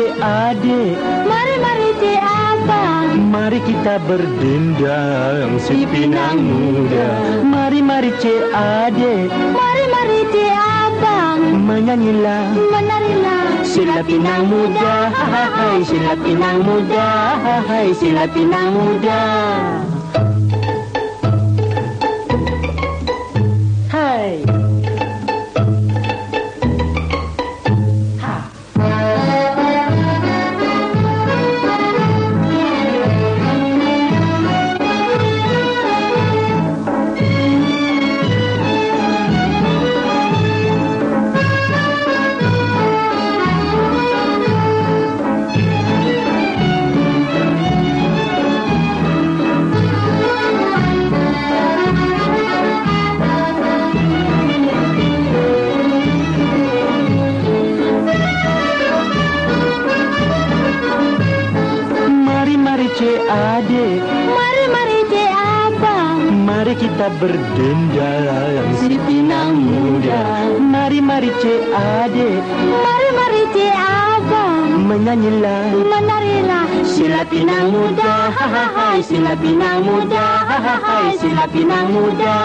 cik adik Mari mari cik abang. Mari kita berdendang si pinang muda. Mari mari cik adik. Mari mari cik abang. Menyanyilah. Menarilah Sila pinang muda. Hai. Sila pinang muda. Hai. Sila pinang muda kita berdendang si pinang muda. Mari mari cik adik. Mari mari cik abang. Menyanyilah. Menarilah. Sila pinang muda. Hai. Sila pinang muda. Hai. Sila pinang muda